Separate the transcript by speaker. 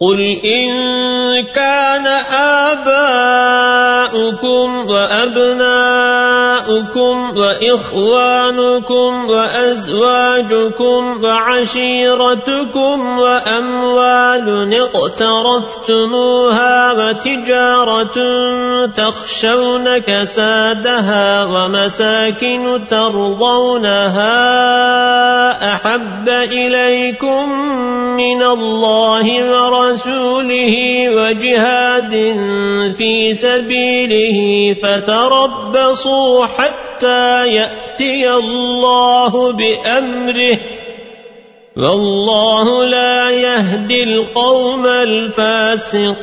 Speaker 1: قل إن كان آباؤكم وأبناؤكم وإخوانكم وأزواجكم وعشيرتكم وأموال اقترفتموها وتجارة تخشون كسادها ومساكن ترضونها أحب إليكم من الله ورسوله وجهاد في سبيله فتربصوا حتى يأتي الله بأمره. والله لا يهدي القوم الفاسقين.